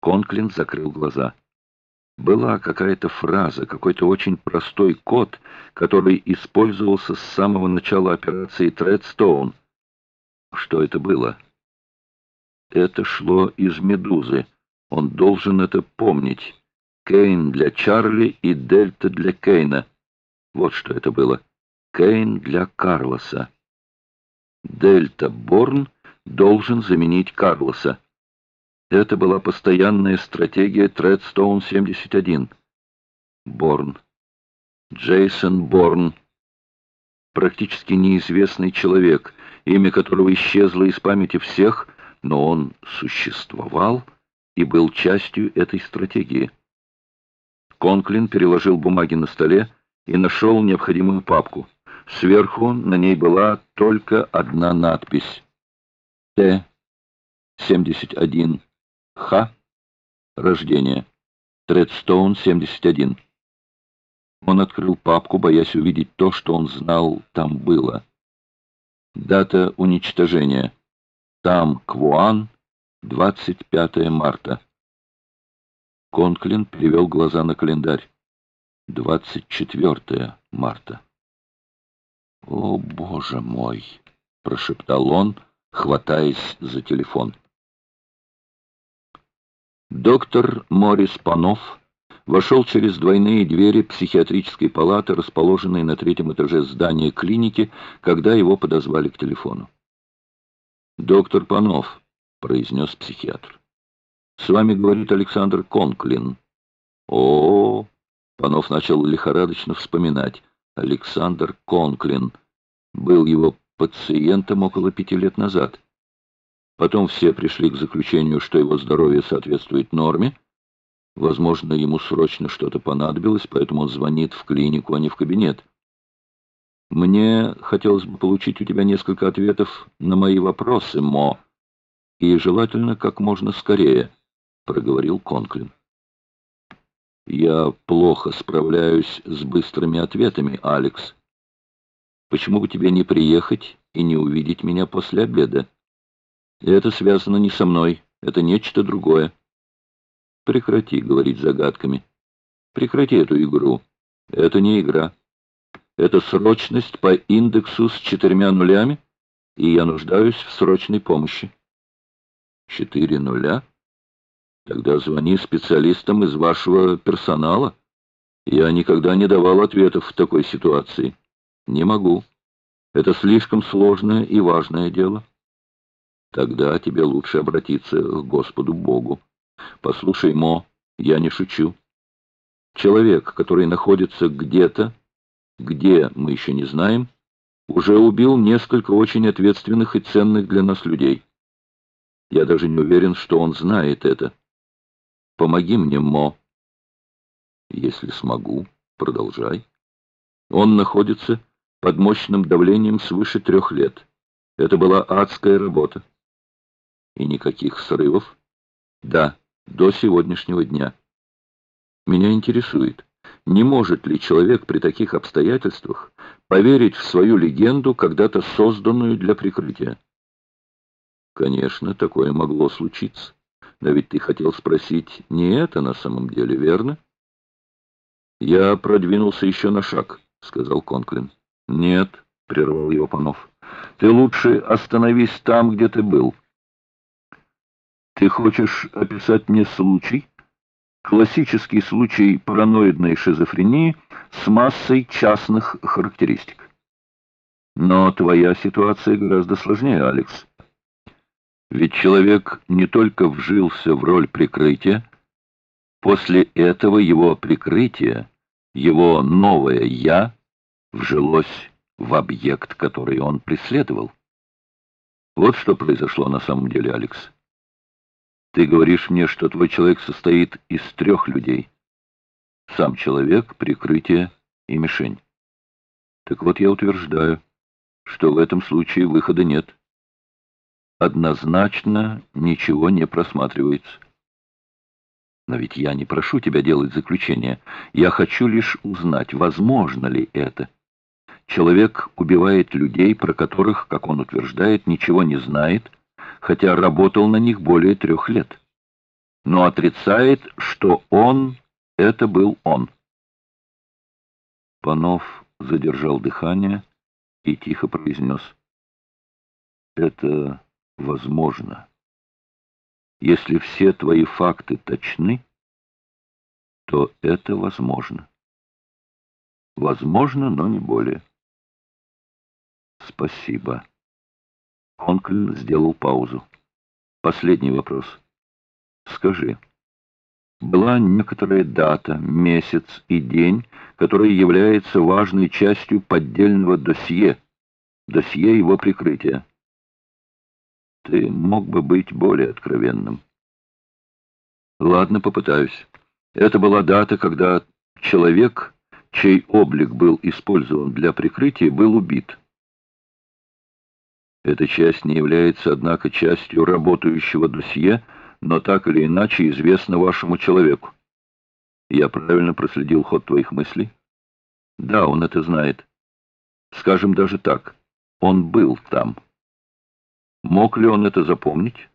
Конклин закрыл глаза. Была какая-то фраза, какой-то очень простой код, который использовался с самого начала операции Тредстоун. Что это было? Это шло из «Медузы». Он должен это помнить. Кейн для Чарли и Дельта для Кейна. Вот что это было. Кейн для Карлоса. Дельта Борн должен заменить Карлоса. Это была постоянная стратегия Тредстоун-71. Борн. Джейсон Борн. Практически неизвестный человек, имя которого исчезло из памяти всех, но он существовал и был частью этой стратегии. Конклин переложил бумаги на столе и нашел необходимую папку. Сверху на ней была только одна надпись. Т-71. Х. Рождение. Тредстоун, 71. Он открыл папку, боясь увидеть то, что он знал там было. Дата уничтожения. Там, Квуан, 25 марта. Конклин перевел глаза на календарь. 24 марта. «О, боже мой!» — прошептал он, хватаясь за телефон. Доктор Морис Панов вошел через двойные двери психиатрической палаты, расположенной на третьем этаже здания клиники, когда его подозвали к телефону. «Доктор Панов», — произнес психиатр, — «с вами говорит Александр Конклин». О, -о, -о Панов начал лихорадочно вспоминать. Александр Конклин был его пациентом около пяти лет назад. Потом все пришли к заключению, что его здоровье соответствует норме. Возможно, ему срочно что-то понадобилось, поэтому он звонит в клинику, а не в кабинет. Мне хотелось бы получить у тебя несколько ответов на мои вопросы, Мо, и желательно как можно скорее, — проговорил Конклин. Я плохо справляюсь с быстрыми ответами, Алекс. Почему бы тебе не приехать и не увидеть меня после обеда? Это связано не со мной, это нечто другое. Прекрати говорить загадками. Прекрати эту игру. Это не игра. Это срочность по индексу с четырьмя нулями, и я нуждаюсь в срочной помощи. Четыре нуля? Тогда звони специалистам из вашего персонала. Я никогда не давал ответов в такой ситуации. Не могу. Это слишком сложное и важное дело. Тогда тебе лучше обратиться к Господу Богу. Послушай, Мо, я не шучу. Человек, который находится где-то, где мы еще не знаем, уже убил несколько очень ответственных и ценных для нас людей. Я даже не уверен, что он знает это. Помоги мне, Мо. Если смогу, продолжай. Он находится под мощным давлением свыше трех лет. Это была адская работа. И никаких срывов? Да, до сегодняшнего дня. Меня интересует, не может ли человек при таких обстоятельствах поверить в свою легенду, когда-то созданную для прикрытия? Конечно, такое могло случиться. Но ведь ты хотел спросить не это на самом деле, верно? Я продвинулся еще на шаг, сказал Конклин. Нет, прервал его Панов. Ты лучше остановись там, где ты был. Ты хочешь описать мне случай? Классический случай параноидной шизофрении с массой частных характеристик. Но твоя ситуация гораздо сложнее, Алекс. Ведь человек не только вжился в роль прикрытия, после этого его прикрытие, его новое «я» вжилось в объект, который он преследовал. Вот что произошло на самом деле, Алекс. Ты говоришь мне, что твой человек состоит из трех людей. Сам человек, прикрытие и мишень. Так вот я утверждаю, что в этом случае выхода нет. Однозначно ничего не просматривается. Но ведь я не прошу тебя делать заключение. Я хочу лишь узнать, возможно ли это. Человек убивает людей, про которых, как он утверждает, ничего не знает, хотя работал на них более трех лет. но отрицает, что он — это был он. Панов задержал дыхание и тихо произнес. Это возможно. Если все твои факты точны, то это возможно. Возможно, но не более. Спасибо. Конклин сделал паузу. Последний вопрос. Скажи, была некоторая дата, месяц и день, который является важной частью поддельного досье, досье его прикрытия. Ты мог бы быть более откровенным. Ладно, попытаюсь. Это была дата, когда человек, чей облик был использован для прикрытия, был убит. Эта часть не является, однако, частью работающего досье, но так или иначе известна вашему человеку. Я правильно проследил ход твоих мыслей? Да, он это знает. Скажем даже так, он был там. Мог ли он это запомнить?